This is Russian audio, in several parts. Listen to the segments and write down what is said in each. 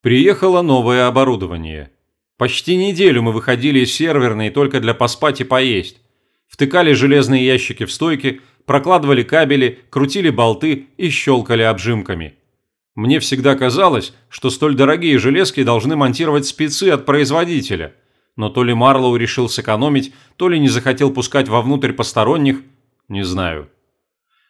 Приехало новое оборудование. Почти неделю мы выходили из серверной только для поспать и поесть. Втыкали железные ящики в стойки, прокладывали кабели, крутили болты и щелкали обжимками. Мне всегда казалось, что столь дорогие железки должны монтировать спецы от производителя. Но то ли Марлоу решил сэкономить, то ли не захотел пускать вовнутрь посторонних, не знаю.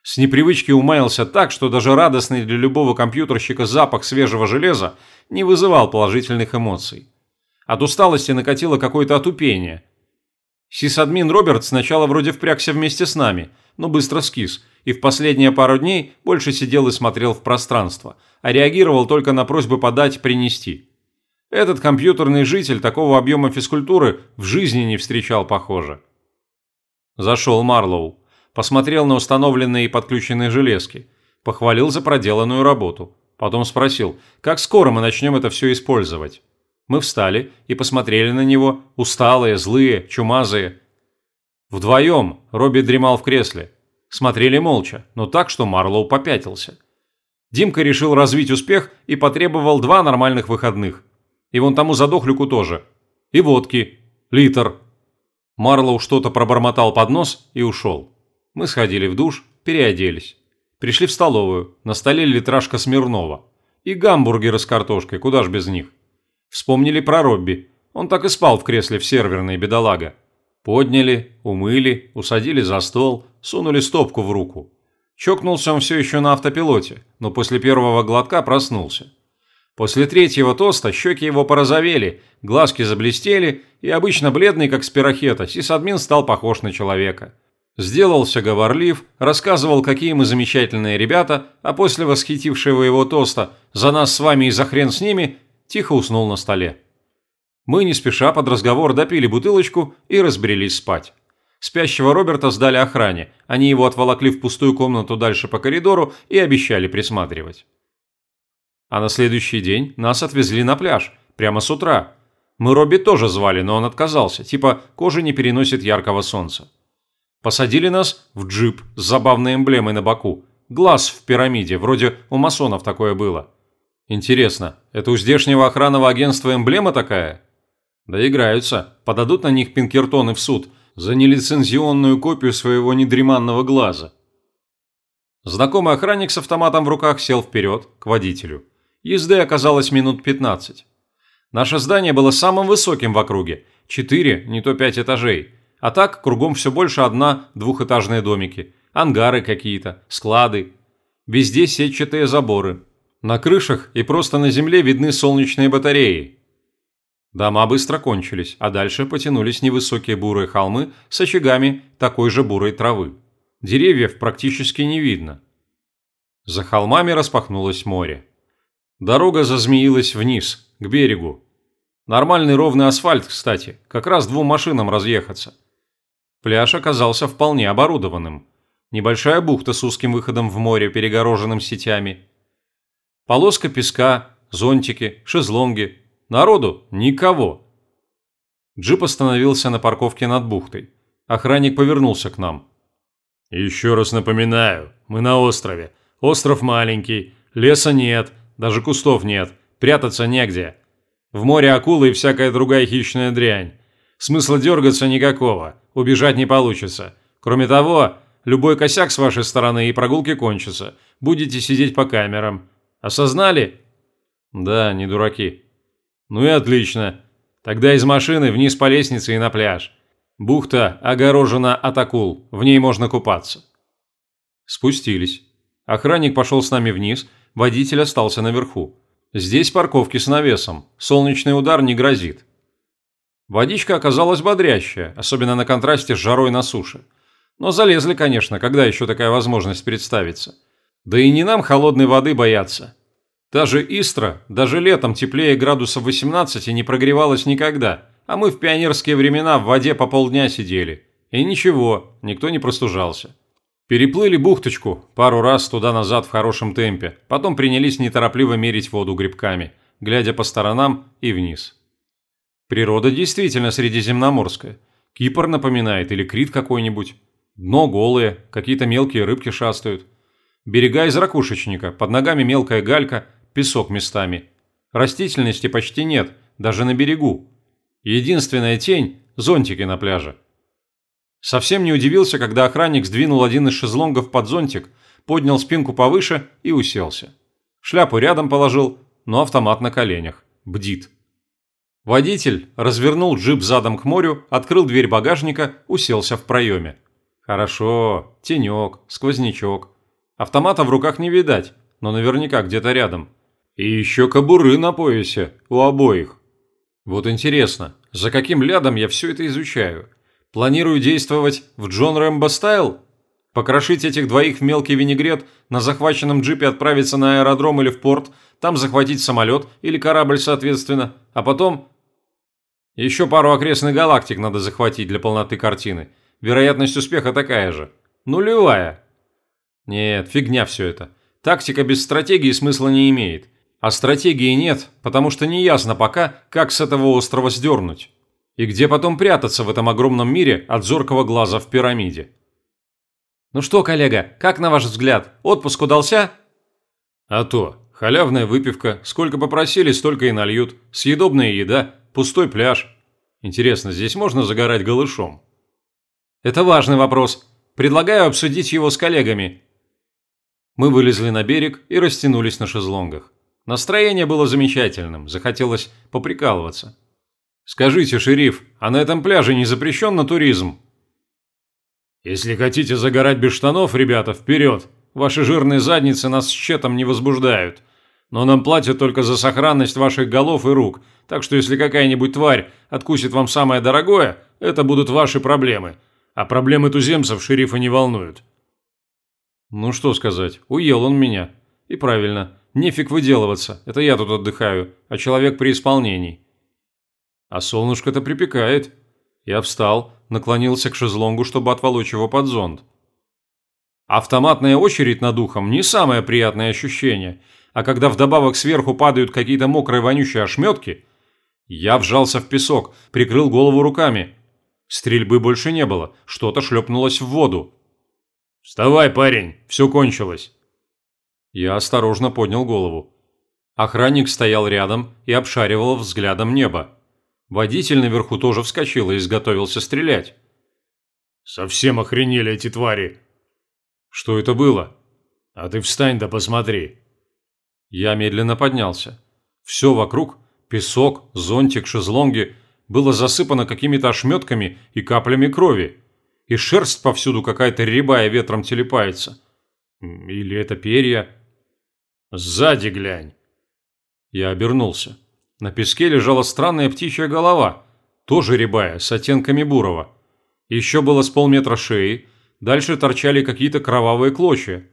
С непривычки умаялся так, что даже радостный для любого компьютерщика запах свежего железа не вызывал положительных эмоций. От усталости накатило какое-то отупение. Сисадмин Роберт сначала вроде впрягся вместе с нами, но быстро скис, и в последние пару дней больше сидел и смотрел в пространство, а реагировал только на просьбы подать принести. Этот компьютерный житель такого объема физкультуры в жизни не встречал, похоже. Зашел Марлоу посмотрел на установленные и подключенные железки, похвалил за проделанную работу. Потом спросил, как скоро мы начнем это все использовать. Мы встали и посмотрели на него, усталые, злые, чумазые. Вдвоем Робби дремал в кресле. Смотрели молча, но так, что Марлоу попятился. Димка решил развить успех и потребовал два нормальных выходных. И вон тому задохлюку тоже. И водки. Литр. Марлоу что-то пробормотал под нос и ушел. Мы сходили в душ, переоделись. Пришли в столовую, на столе литражка Смирнова. И гамбургеры с картошкой, куда ж без них. Вспомнили про Робби. Он так и спал в кресле в серверной, бедолага. Подняли, умыли, усадили за стол, сунули стопку в руку. Чокнулся он все еще на автопилоте, но после первого глотка проснулся. После третьего тоста щеки его порозовели, глазки заблестели, и обычно бледный, как спирохета, сисадмин стал похож на человека. Сделался говорлив, рассказывал, какие мы замечательные ребята, а после восхитившего его тоста «За нас с вами и за хрен с ними» тихо уснул на столе. Мы не спеша под разговор допили бутылочку и разбрелись спать. Спящего Роберта сдали охране, они его отволокли в пустую комнату дальше по коридору и обещали присматривать. А на следующий день нас отвезли на пляж, прямо с утра. Мы Робби тоже звали, но он отказался, типа кожа не переносит яркого солнца. Посадили нас в джип с забавной эмблемой на боку. Глаз в пирамиде, вроде у масонов такое было. Интересно, это у здешнего охранного агентства эмблема такая? Да играются, подадут на них Пинкертоны в суд за нелицензионную копию своего недреманного глаза. Знакомый охранник с автоматом в руках сел вперед, к водителю. Езды оказалось минут 15. Наше здание было самым высоким в округе. Четыре, не то пять этажей. А так кругом все больше одна двухэтажные домики, ангары какие-то, склады. Везде сетчатые заборы. На крышах и просто на земле видны солнечные батареи. Дома быстро кончились, а дальше потянулись невысокие бурые холмы с очагами такой же бурой травы. Деревьев практически не видно. За холмами распахнулось море. Дорога зазмеилась вниз, к берегу. Нормальный ровный асфальт, кстати, как раз двум машинам разъехаться. Пляж оказался вполне оборудованным. Небольшая бухта с узким выходом в море, перегороженным сетями. Полоска песка, зонтики, шезлонги. Народу никого. Джип остановился на парковке над бухтой. Охранник повернулся к нам. «Еще раз напоминаю, мы на острове. Остров маленький, леса нет, даже кустов нет, прятаться негде. В море акулы и всякая другая хищная дрянь. Смысла дергаться никакого, убежать не получится. Кроме того, любой косяк с вашей стороны и прогулки кончатся. Будете сидеть по камерам. Осознали? Да, не дураки. Ну и отлично. Тогда из машины вниз по лестнице и на пляж. Бухта огорожена от акул, в ней можно купаться. Спустились. Охранник пошел с нами вниз, водитель остался наверху. Здесь парковки с навесом, солнечный удар не грозит. Водичка оказалась бодрящая, особенно на контрасте с жарой на суше. Но залезли, конечно, когда еще такая возможность представится. Да и не нам холодной воды бояться. Та же Истра даже летом теплее градусов 18 не прогревалась никогда, а мы в пионерские времена в воде по полдня сидели. И ничего, никто не простужался. Переплыли бухточку пару раз туда-назад в хорошем темпе, потом принялись неторопливо мерить воду грибками, глядя по сторонам и вниз. Природа действительно средиземноморская. Кипр напоминает или Крит какой-нибудь. Дно голое, какие-то мелкие рыбки шастают. Берега из ракушечника, под ногами мелкая галька, песок местами. Растительности почти нет, даже на берегу. Единственная тень – зонтики на пляже. Совсем не удивился, когда охранник сдвинул один из шезлонгов под зонтик, поднял спинку повыше и уселся. Шляпу рядом положил, но автомат на коленях. Бдит. Водитель развернул джип задом к морю, открыл дверь багажника, уселся в проеме. Хорошо, тенек, сквознячок. Автомата в руках не видать, но наверняка где-то рядом. И еще кобуры на поясе, у обоих. Вот интересно, за каким лядом я все это изучаю? Планирую действовать в Джон Рэмбо стайл? Покрошить этих двоих в мелкий винегрет, на захваченном джипе отправиться на аэродром или в порт, там захватить самолет или корабль соответственно, а потом... Еще пару окрестных галактик надо захватить для полноты картины. Вероятность успеха такая же. Нулевая. Нет, фигня все это. Тактика без стратегии смысла не имеет. А стратегии нет, потому что не ясно пока, как с этого острова сдернуть. И где потом прятаться в этом огромном мире от зоркого глаза в пирамиде. Ну что, коллега, как на ваш взгляд, отпуск удался? А то, халявная выпивка, сколько попросили, столько и нальют, съедобная еда, пустой пляж. Интересно, здесь можно загорать голышом? Это важный вопрос. Предлагаю обсудить его с коллегами. Мы вылезли на берег и растянулись на шезлонгах. Настроение было замечательным, захотелось поприкалываться. «Скажите, шериф, а на этом пляже не запрещен на туризм?» «Если хотите загорать без штанов, ребята, вперед! Ваши жирные задницы нас с щетом не возбуждают. Но нам платят только за сохранность ваших голов и рук, так что если какая-нибудь тварь откусит вам самое дорогое, это будут ваши проблемы. А проблемы туземцев шерифа не волнуют». «Ну что сказать, уел он меня. И правильно. Нефиг выделываться, это я тут отдыхаю, а человек при исполнении. А солнышко-то припекает. Я встал, наклонился к шезлонгу, чтобы отволочь его под зонт. Автоматная очередь над ухом – не самое приятное ощущение, а когда вдобавок сверху падают какие-то мокрые вонючие ошметки, я вжался в песок, прикрыл голову руками. Стрельбы больше не было, что-то шлепнулось в воду. «Вставай, парень, все кончилось». Я осторожно поднял голову. Охранник стоял рядом и обшаривал взглядом небо. Водитель наверху тоже вскочил и изготовился стрелять. «Совсем охренели эти твари!» «Что это было?» «А ты встань да посмотри!» Я медленно поднялся. Все вокруг – песок, зонтик, шезлонги – было засыпано какими-то ошметками и каплями крови. И шерсть повсюду какая-то рябая ветром телепается. Или это перья? Сзади глянь. Я обернулся. На песке лежала странная птичья голова, тоже рябая, с оттенками бурого. Еще было с полметра шеи, дальше торчали какие-то кровавые клочья.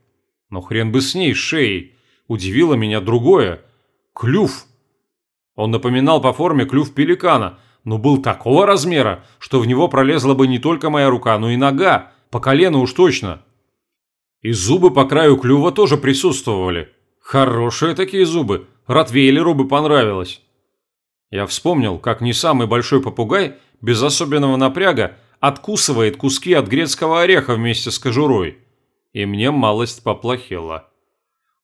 Но хрен бы с ней, с шеей. Удивило меня другое. Клюв. Он напоминал по форме клюв пеликана, но был такого размера, что в него пролезла бы не только моя рука, но и нога, по колену уж точно. И зубы по краю клюва тоже присутствовали. Хорошие такие зубы. Ротвейлеру бы понравилось. Я вспомнил, как не самый большой попугай, без особенного напряга, откусывает куски от грецкого ореха вместе с кожурой. И мне малость поплохело.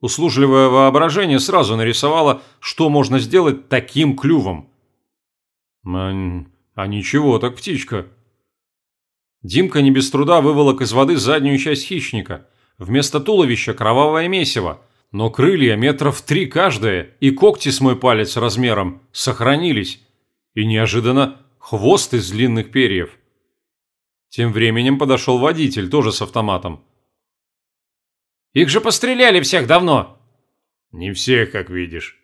Услужливое воображение сразу нарисовало, что можно сделать таким клювом. А, а ничего так птичка. Димка не без труда выволок из воды заднюю часть хищника. Вместо туловища кровавое месиво – но крылья метров три каждое и когти с мой палец размером сохранились. И неожиданно хвост из длинных перьев. Тем временем подошел водитель, тоже с автоматом. «Их же постреляли всех давно!» «Не всех, как видишь».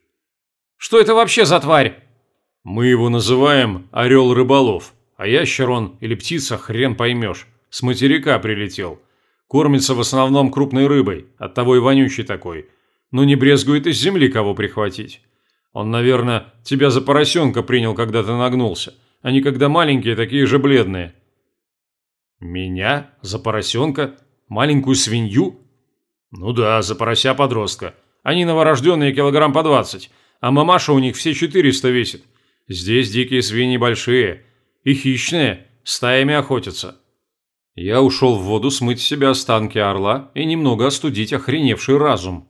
«Что это вообще за тварь?» «Мы его называем Орел-рыболов, а ящер он или птица хрен поймешь. С материка прилетел. Кормится в основном крупной рыбой, оттого и вонючий такой но не брезгует из земли кого прихватить. Он, наверное, тебя за поросенка принял, когда ты нагнулся. Они, когда маленькие, такие же бледные». «Меня? За поросенка? Маленькую свинью?» «Ну да, за порося подростка. Они новорожденные килограмм по двадцать, а мамаша у них все четыреста весит. Здесь дикие свиньи большие и хищные, стаями охотятся». Я ушел в воду смыть с себя останки орла и немного остудить охреневший разум.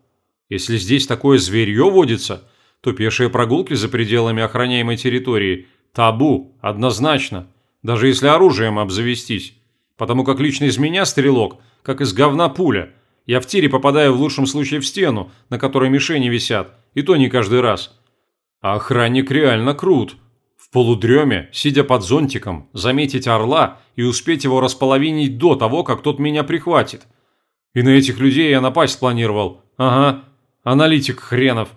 Если здесь такое зверье водится, то пешие прогулки за пределами охраняемой территории – табу, однозначно, даже если оружием обзавестись. Потому как лично из меня стрелок, как из говна пуля. Я в тире попадаю в лучшем случае в стену, на которой мишени висят, и то не каждый раз. А охранник реально крут. В полудреме, сидя под зонтиком, заметить орла и успеть его располовинить до того, как тот меня прихватит. И на этих людей я напасть планировал. Ага, аналитик хренов.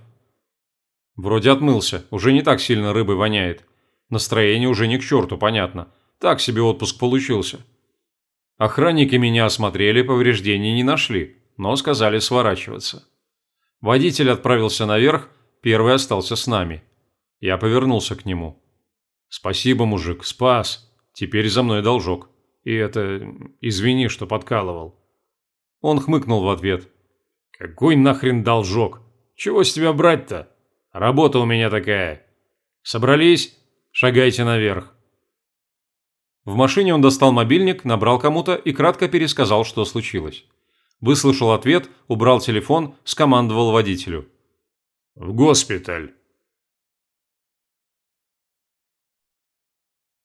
Вроде отмылся, уже не так сильно рыбы воняет. Настроение уже не к черту, понятно. Так себе отпуск получился. Охранники меня осмотрели, повреждений не нашли, но сказали сворачиваться. Водитель отправился наверх, первый остался с нами. Я повернулся к нему. «Спасибо, мужик, спас. Теперь за мной должок. И это... извини, что подкалывал». Он хмыкнул в ответ. «Какой нахрен должок? Чего с тебя брать-то? Работа у меня такая. Собрались? Шагайте наверх». В машине он достал мобильник, набрал кому-то и кратко пересказал, что случилось. Выслушал ответ, убрал телефон, скомандовал водителю. «В госпиталь».